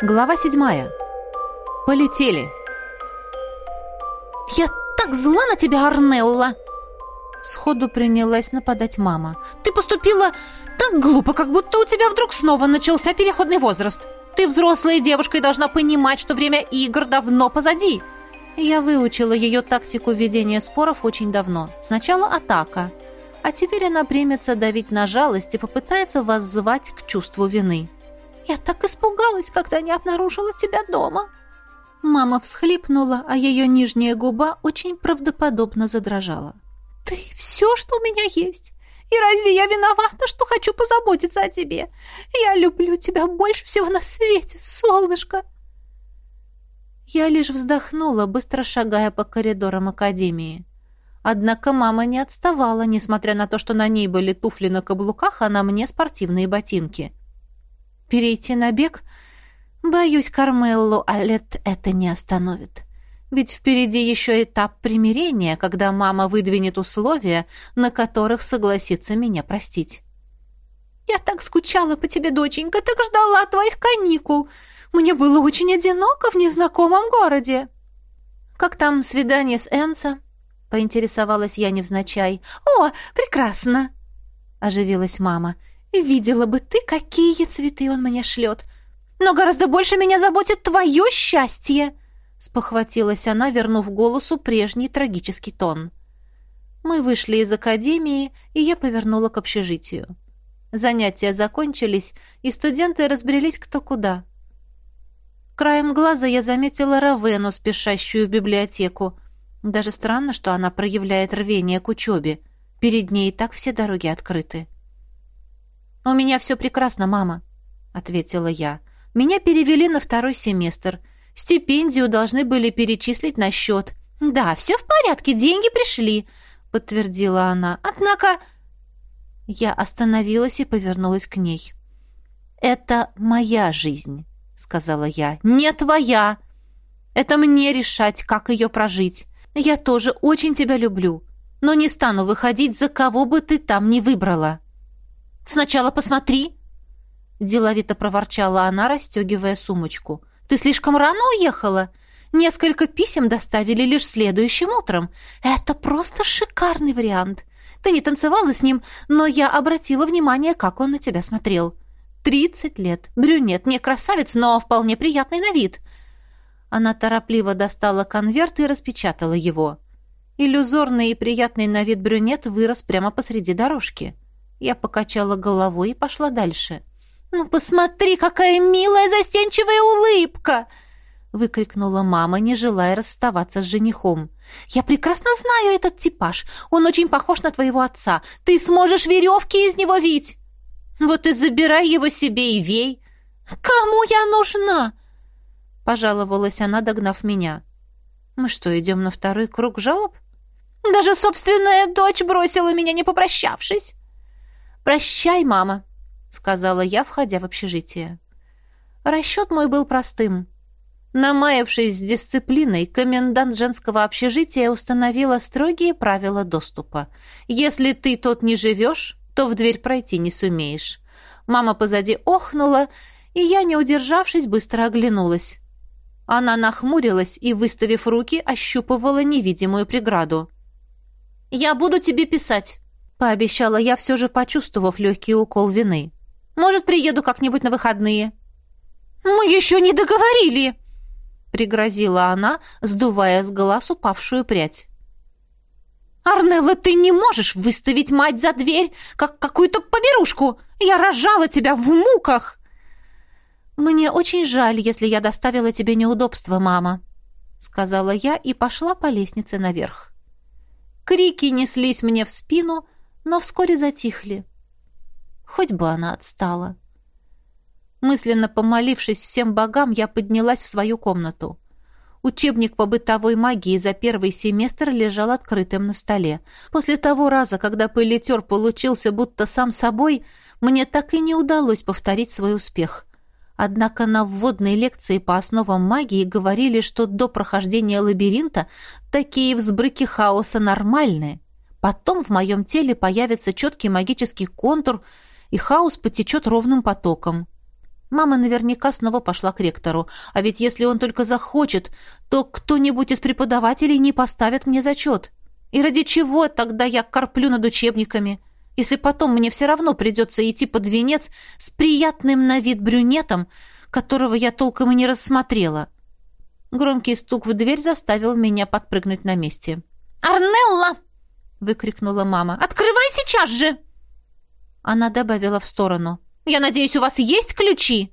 Глава седьмая. Полетели. «Я так зла на тебя, Арнелла!» Сходу принялась нападать мама. «Ты поступила так глупо, как будто у тебя вдруг снова начался переходный возраст. Ты взрослая девушка и должна понимать, что время игр давно позади». Я выучила ее тактику ведения споров очень давно. Сначала атака, а теперь она примется давить на жалость и попытается вас звать к чувству вины. «Я так испугалась, когда не обнаружила тебя дома!» Мама всхлипнула, а ее нижняя губа очень правдоподобно задрожала. «Ты все, что у меня есть! И разве я виновата, что хочу позаботиться о тебе? Я люблю тебя больше всего на свете, солнышко!» Я лишь вздохнула, быстро шагая по коридорам академии. Однако мама не отставала, несмотря на то, что на ней были туфли на каблуках, а на мне спортивные ботинки. Перейти на бег? Боюсь, Кармеллу Алет это не остановит. Ведь впереди еще этап примирения, когда мама выдвинет условия, на которых согласится меня простить. «Я так скучала по тебе, доченька, так ждала твоих каникул!» Мне было очень одиноко в незнакомом городе». «Как там свидание с Энса?» — поинтересовалась я невзначай. «О, прекрасно!» — оживилась мама. «Видела бы ты, какие цветы он мне шлет! Но гораздо больше меня заботит твое счастье!» — спохватилась она, вернув голосу прежний трагический тон. Мы вышли из академии, и я повернула к общежитию. Занятия закончились, и студенты разбрелись кто куда. Краем глаза я заметила Равену, спешащую в библиотеку. Даже странно, что она проявляет рвение к учебе. Перед ней и так все дороги открыты. «У меня все прекрасно, мама», — ответила я. «Меня перевели на второй семестр. Стипендию должны были перечислить на счет». «Да, все в порядке, деньги пришли», — подтвердила она. «Однако...» Я остановилась и повернулась к ней. «Это моя жизнь» сказала я. «Не твоя! Это мне решать, как ее прожить. Я тоже очень тебя люблю, но не стану выходить, за кого бы ты там ни выбрала». «Сначала посмотри!» Деловито проворчала она, расстегивая сумочку. «Ты слишком рано уехала? Несколько писем доставили лишь следующим утром. Это просто шикарный вариант. Ты не танцевала с ним, но я обратила внимание, как он на тебя смотрел. Тридцать лет. Брюнет, не красавец, но вполне приятный на вид. Она торопливо достала конверт и распечатала его. Иллюзорный и приятный на вид брюнет вырос прямо посреди дорожки. Я покачала головой и пошла дальше. «Ну, посмотри, какая милая застенчивая улыбка!» выкрикнула мама, не желая расставаться с женихом. «Я прекрасно знаю этот типаж. Он очень похож на твоего отца. Ты сможешь веревки из него вить!» Вот и забирай его себе и вей. Кому я нужна? Пожаловалась она, догнав меня. Мы что, идем на второй круг жалоб? Даже собственная дочь бросила меня, не попрощавшись. Прощай, мама, сказала я, входя в общежитие. Расчет мой был простым. Намаявшись с дисциплиной, комендант женского общежития установила строгие правила доступа. Если ты тут не живешь, то в дверь пройти не сумеешь. Мама позади охнула, и я, не удержавшись, быстро оглянулась. Она нахмурилась и, выставив руки, ощупывала невидимую преграду. «Я буду тебе писать», — пообещала я, все же почувствовав легкий укол вины. «Может, приеду как-нибудь на выходные?» «Мы еще не договорили!» — пригрозила она, сдувая с глаз упавшую прядь. «Арнелла, ты не можешь выставить мать за дверь, как какую-то поберушку! Я рожала тебя в муках!» «Мне очень жаль, если я доставила тебе неудобства, мама», — сказала я и пошла по лестнице наверх. Крики неслись мне в спину, но вскоре затихли. Хоть бы она отстала. Мысленно помолившись всем богам, я поднялась в свою комнату. Учебник по бытовой магии за первый семестр лежал открытым на столе. После того раза, когда пылетер получился будто сам собой, мне так и не удалось повторить свой успех. Однако на вводной лекции по основам магии говорили, что до прохождения лабиринта такие взбрыки хаоса нормальные. Потом в моем теле появится четкий магический контур, и хаос потечет ровным потоком. Мама наверняка снова пошла к ректору, а ведь если он только захочет, то кто-нибудь из преподавателей не поставит мне зачет. И ради чего тогда я корплю над учебниками, если потом мне все равно придется идти под венец с приятным на вид брюнетом, которого я толком и не рассмотрела? Громкий стук в дверь заставил меня подпрыгнуть на месте. «Арнелла!» — выкрикнула мама. «Открывай сейчас же!» Она добавила в сторону. «Я надеюсь, у вас есть ключи?»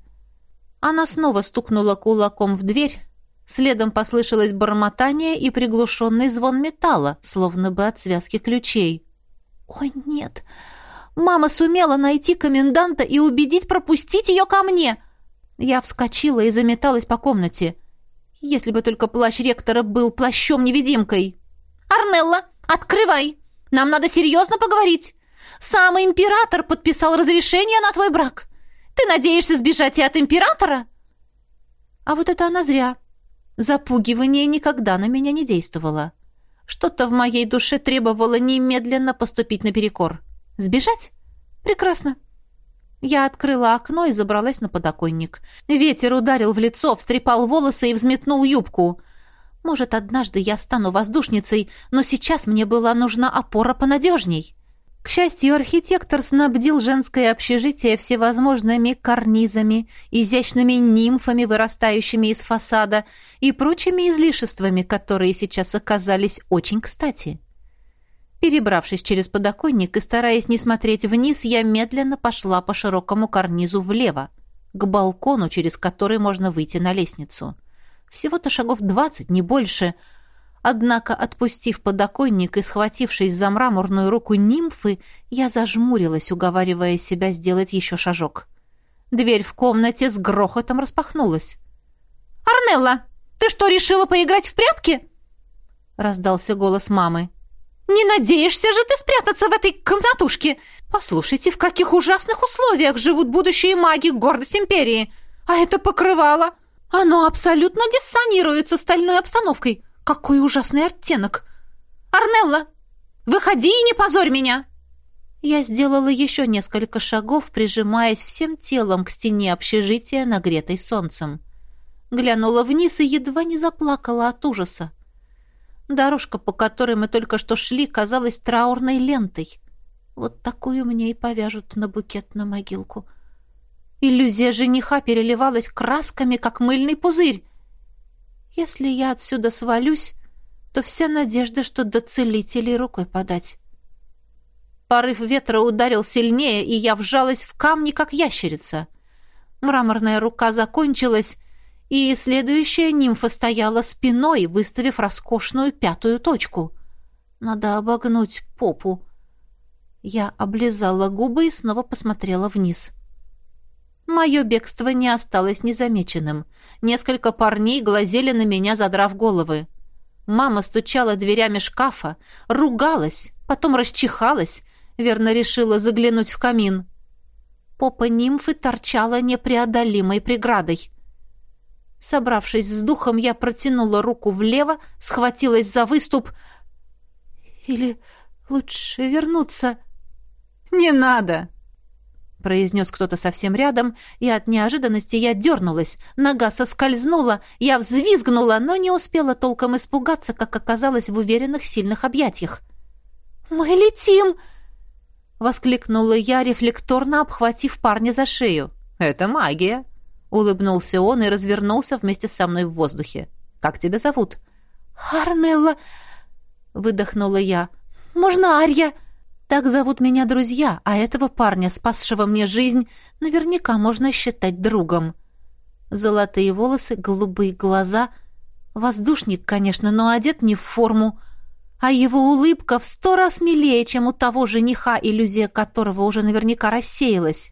Она снова стукнула кулаком в дверь. Следом послышалось бормотание и приглушенный звон металла, словно бы от связки ключей. «Ой, нет! Мама сумела найти коменданта и убедить пропустить ее ко мне!» Я вскочила и заметалась по комнате. Если бы только плащ ректора был плащом-невидимкой. «Арнелла, открывай! Нам надо серьезно поговорить! Сам император подписал разрешение на твой брак. Ты надеешься сбежать и от императора?» А вот это она зря. Запугивание никогда на меня не действовало. Что-то в моей душе требовало немедленно поступить наперекор. Сбежать? Прекрасно. Я открыла окно и забралась на подоконник. Ветер ударил в лицо, встрепал волосы и взметнул юбку. Может, однажды я стану воздушницей, но сейчас мне была нужна опора понадежней. К счастью, архитектор снабдил женское общежитие всевозможными карнизами, изящными нимфами, вырастающими из фасада, и прочими излишествами, которые сейчас оказались очень кстати. Перебравшись через подоконник и стараясь не смотреть вниз, я медленно пошла по широкому карнизу влево, к балкону, через который можно выйти на лестницу. Всего-то шагов двадцать, не больше — Однако, отпустив подоконник и схватившись за мраморную руку нимфы, я зажмурилась, уговаривая себя сделать еще шажок. Дверь в комнате с грохотом распахнулась. «Арнелла, ты что, решила поиграть в прятки?» Раздался голос мамы. «Не надеешься же ты спрятаться в этой комнатушке? Послушайте, в каких ужасных условиях живут будущие маги, гордость империи! А это покрывало! Оно абсолютно диссонирует с остальной обстановкой. Какой ужасный оттенок! Арнелла, выходи и не позорь меня!» Я сделала еще несколько шагов, прижимаясь всем телом к стене общежития, нагретой солнцем. Глянула вниз и едва не заплакала от ужаса. Дорожка, по которой мы только что шли, казалась траурной лентой. Вот такую мне и повяжут на букет на могилку. Иллюзия жениха переливалась красками, как мыльный пузырь. Если я отсюда свалюсь, то вся надежда, что до целителей рукой подать. Порыв ветра ударил сильнее, и я вжалась в камни, как ящерица. Мраморная рука закончилась, и следующая нимфа стояла спиной, выставив роскошную пятую точку. Надо обогнуть попу. Я облизала губы и снова посмотрела вниз. — Мое бегство не осталось незамеченным. Несколько парней глазели на меня, задрав головы. Мама стучала дверями шкафа, ругалась, потом расчихалась, верно решила заглянуть в камин. Попа нимфы торчала непреодолимой преградой. Собравшись с духом, я протянула руку влево, схватилась за выступ. Или лучше вернуться? «Не надо!» Произнес кто-то совсем рядом, и от неожиданности я дернулась. Нога соскользнула, я взвизгнула, но не успела толком испугаться, как оказалось в уверенных сильных объятиях. «Мы летим!» — воскликнула я, рефлекторно обхватив парня за шею. «Это магия!» — улыбнулся он и развернулся вместе со мной в воздухе. «Как тебя зовут?» «Арнелла!» — выдохнула я. «Можно Арья?» Так зовут меня друзья, а этого парня, спасшего мне жизнь, наверняка можно считать другом. Золотые волосы, голубые глаза. Воздушник, конечно, но одет не в форму. А его улыбка в сто раз милее, чем у того жениха, иллюзия которого уже наверняка рассеялась.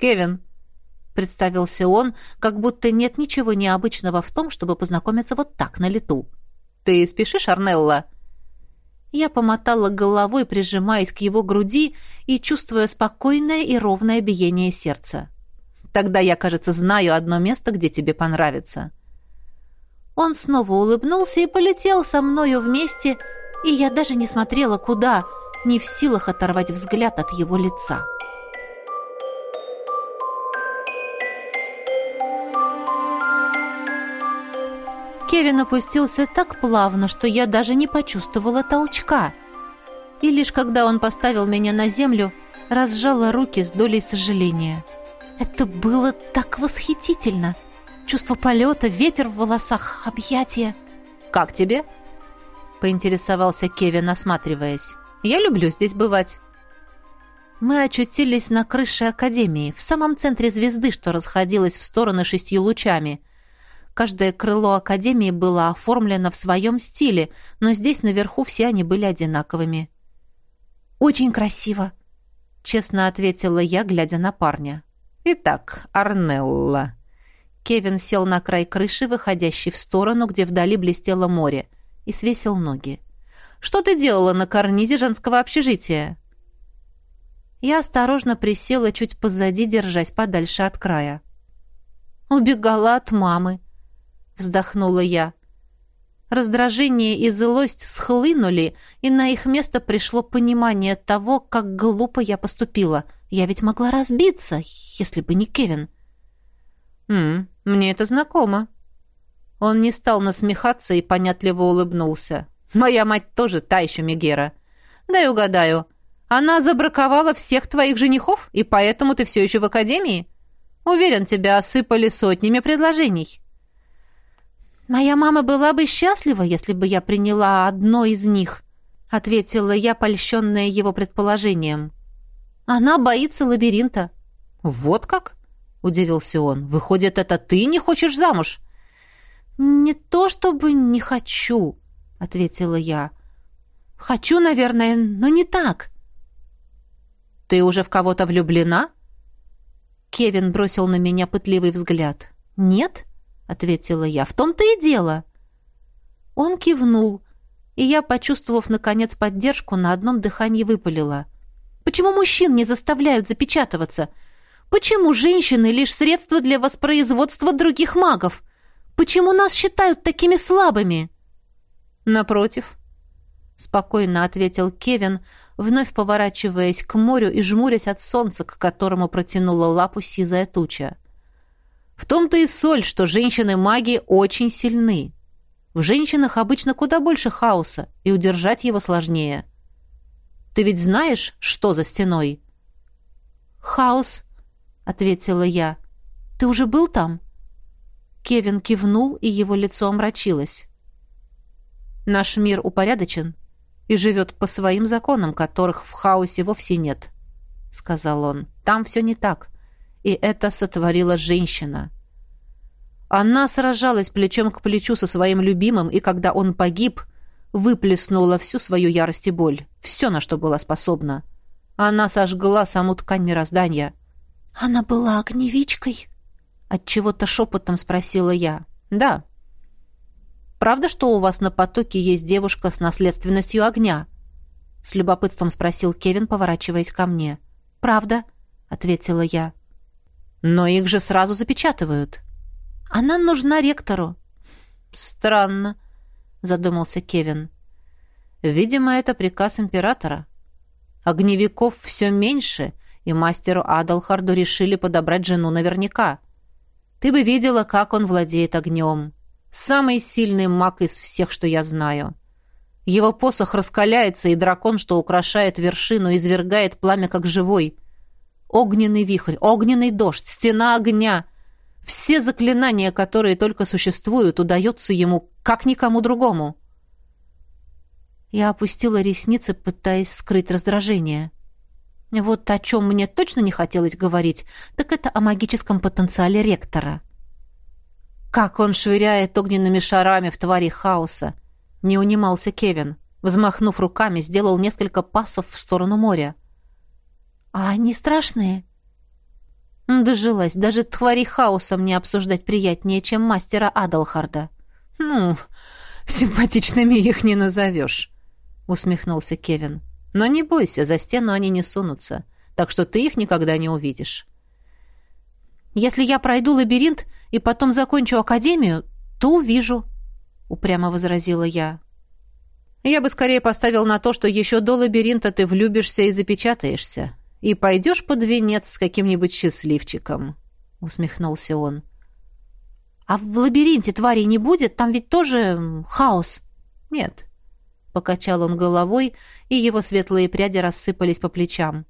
«Кевин», — представился он, как будто нет ничего необычного в том, чтобы познакомиться вот так на лету. «Ты спешишь, Арнелла?» Я помотала головой, прижимаясь к его груди и чувствуя спокойное и ровное биение сердца. «Тогда я, кажется, знаю одно место, где тебе понравится». Он снова улыбнулся и полетел со мною вместе, и я даже не смотрела куда, не в силах оторвать взгляд от его лица. Кевин опустился так плавно, что я даже не почувствовала толчка. И лишь когда он поставил меня на землю, разжала руки с долей сожаления. Это было так восхитительно. Чувство полета, ветер в волосах, объятия. «Как тебе?» — поинтересовался Кевин, осматриваясь. «Я люблю здесь бывать». Мы очутились на крыше Академии, в самом центре звезды, что расходилась в стороны шестью лучами. Каждое крыло Академии было оформлено в своем стиле, но здесь наверху все они были одинаковыми. «Очень красиво», — честно ответила я, глядя на парня. «Итак, Арнелла». Кевин сел на край крыши, выходящей в сторону, где вдали блестело море, и свесил ноги. «Что ты делала на карнизе женского общежития?» Я осторожно присела чуть позади, держась подальше от края. «Убегала от мамы», — вздохнула я. Раздражение и злость схлынули, и на их место пришло понимание того, как глупо я поступила. Я ведь могла разбиться, если бы не Кевин. «М, мне это знакомо». Он не стал насмехаться и понятливо улыбнулся. «Моя мать тоже та еще Мегера. Дай угадаю, она забраковала всех твоих женихов, и поэтому ты все еще в академии? Уверен, тебя осыпали сотнями предложений». «Моя мама была бы счастлива, если бы я приняла одно из них», ответила я, польщенная его предположением. «Она боится лабиринта». «Вот как?» — удивился он. «Выходит, это ты не хочешь замуж?» «Не то чтобы не хочу», — ответила я. «Хочу, наверное, но не так». «Ты уже в кого-то влюблена?» Кевин бросил на меня пытливый взгляд. «Нет?» — ответила я. «В том-то и дело». Он кивнул, и я, почувствовав, наконец, поддержку, на одном дыхании выпалила. «Почему мужчин не заставляют запечатываться? Почему женщины — лишь средство для воспроизводства других магов? Почему нас считают такими слабыми?» «Напротив», — спокойно ответил Кевин, вновь поворачиваясь к морю и жмурясь от солнца, к которому протянула лапу сизая туча. В том-то и соль, что женщины-маги очень сильны. В женщинах обычно куда больше хаоса, и удержать его сложнее. Ты ведь знаешь, что за стеной? «Хаос», — ответила я. «Ты уже был там?» Кевин кивнул, и его лицо омрачилось. «Наш мир упорядочен и живет по своим законам, которых в хаосе вовсе нет», — сказал он. «Там все не так и это сотворила женщина. Она сражалась плечом к плечу со своим любимым, и когда он погиб, выплеснула всю свою ярость и боль, все, на что была способна. Она сожгла саму ткань мироздания. «Она была огневичкой?» Отчего-то шепотом спросила я. «Да». «Правда, что у вас на потоке есть девушка с наследственностью огня?» С любопытством спросил Кевин, поворачиваясь ко мне. «Правда», — ответила я. Но их же сразу запечатывают. Она нужна ректору. Странно, задумался Кевин. Видимо, это приказ императора. Огневиков все меньше, и мастеру Адалхарду решили подобрать жену наверняка. Ты бы видела, как он владеет огнем. Самый сильный маг из всех, что я знаю. Его посох раскаляется, и дракон, что украшает вершину, извергает пламя как живой. Огненный вихрь, огненный дождь, стена огня. Все заклинания, которые только существуют, удаются ему, как никому другому. Я опустила ресницы, пытаясь скрыть раздражение. Вот о чем мне точно не хотелось говорить, так это о магическом потенциале ректора. Как он швыряет огненными шарами в твари хаоса! Не унимался Кевин. Взмахнув руками, сделал несколько пасов в сторону моря. «А они страшные?» Дожилась. Даже твари хаоса мне обсуждать приятнее, чем мастера Адалхарда. «Ну, симпатичными их не назовешь», — усмехнулся Кевин. «Но не бойся, за стену они не сунутся, так что ты их никогда не увидишь». «Если я пройду лабиринт и потом закончу академию, то увижу», — упрямо возразила я. «Я бы скорее поставил на то, что еще до лабиринта ты влюбишься и запечатаешься и пойдешь под венец с каким-нибудь счастливчиком», — усмехнулся он. А в лабиринте тварей не будет? Там ведь тоже хаос. Нет. Покачал он головой, и его светлые пряди рассыпались по плечам.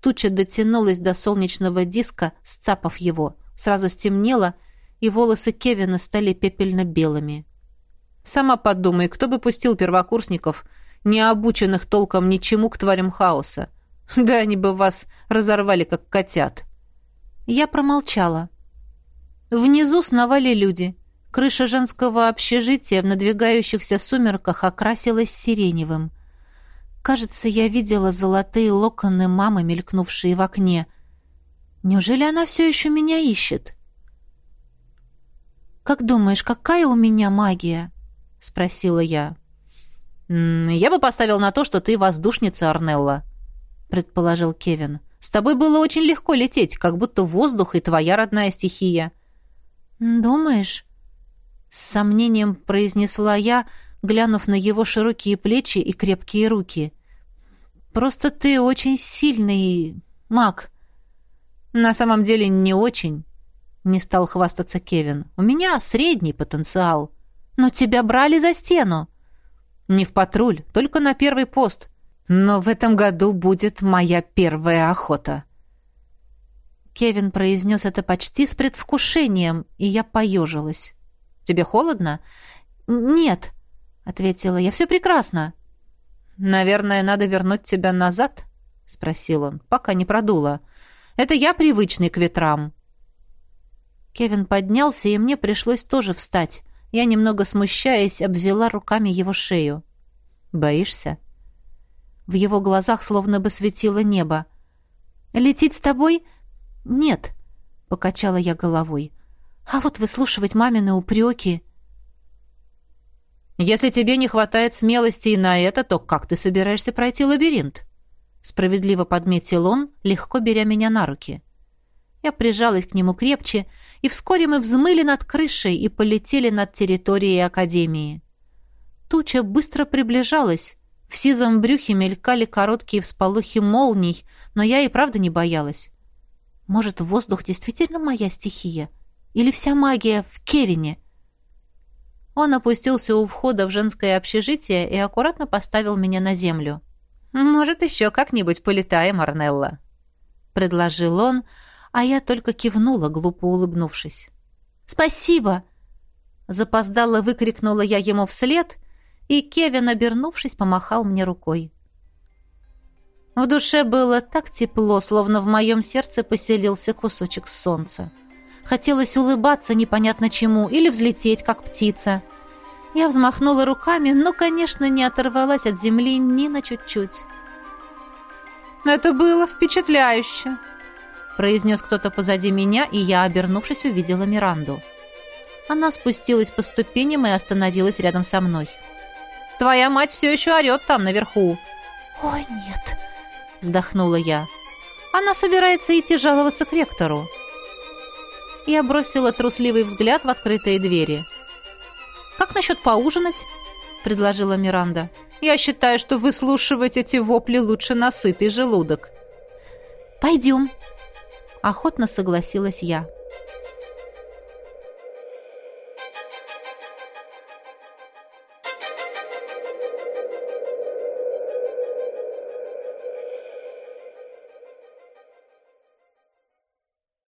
Туча дотянулась до солнечного диска, сцапав его. Сразу стемнело, и волосы Кевина стали пепельно-белыми. «Сама подумай, кто бы пустил первокурсников, не обученных толком ничему к тварям хаоса? Да они бы вас разорвали, как котят!» Я промолчала. Внизу сновали люди. Крыша женского общежития в надвигающихся сумерках окрасилась сиреневым. Кажется, я видела золотые локоны мамы, мелькнувшие в окне. Неужели она все еще меня ищет? «Как думаешь, какая у меня магия?» — спросила я. «Я бы поставил на то, что ты воздушница, Арнелла», — предположил Кевин. «С тобой было очень легко лететь, как будто воздух и твоя родная стихия». «Думаешь?» С сомнением произнесла я, глянув на его широкие плечи и крепкие руки. «Просто ты очень сильный маг». «На самом деле не очень», — не стал хвастаться Кевин. «У меня средний потенциал». «Но тебя брали за стену». «Не в патруль, только на первый пост. Но в этом году будет моя первая охота». Кевин произнес это почти с предвкушением, и я поежилась. «Тебе холодно?» «Нет», — ответила я, — «все прекрасно». «Наверное, надо вернуть тебя назад?» — спросил он, пока не продуло. «Это я привычный к ветрам». Кевин поднялся, и мне пришлось тоже встать. Я, немного смущаясь, обвела руками его шею. «Боишься?» В его глазах словно бы светило небо. «Лететь с тобой? «Нет», — покачала я головой. «А вот выслушивать мамины упреки...» «Если тебе не хватает смелости и на это, то как ты собираешься пройти лабиринт?» Справедливо подметил он, легко беря меня на руки. Я прижалась к нему крепче, и вскоре мы взмыли над крышей и полетели над территорией Академии. Туча быстро приближалась. В сизом брюхе мелькали короткие всполохи молний, но я и правда не боялась. Может, воздух действительно моя стихия? Или вся магия в Кевине? Он опустился у входа в женское общежитие и аккуратно поставил меня на землю. «Может, еще как-нибудь полетаем, Арнелла?» — предложил он, а я только кивнула, глупо улыбнувшись. «Спасибо!» Запоздало выкрикнула я ему вслед, и Кевин, обернувшись, помахал мне рукой. В душе было так тепло, словно в моем сердце поселился кусочек солнца. Хотелось улыбаться непонятно чему или взлететь, как птица. Я взмахнула руками, но, конечно, не оторвалась от земли ни на чуть-чуть. «Это было впечатляюще!» произнес кто-то позади меня, и я, обернувшись, увидела Миранду. Она спустилась по ступеням и остановилась рядом со мной. «Твоя мать все еще орет там, наверху!» «Ой, нет!» вздохнула я. Она собирается идти жаловаться к ректору. Я бросила трусливый взгляд в открытые двери. «Как насчет поужинать?» — предложила Миранда. «Я считаю, что выслушивать эти вопли лучше на сытый желудок». «Пойдем», — охотно согласилась я.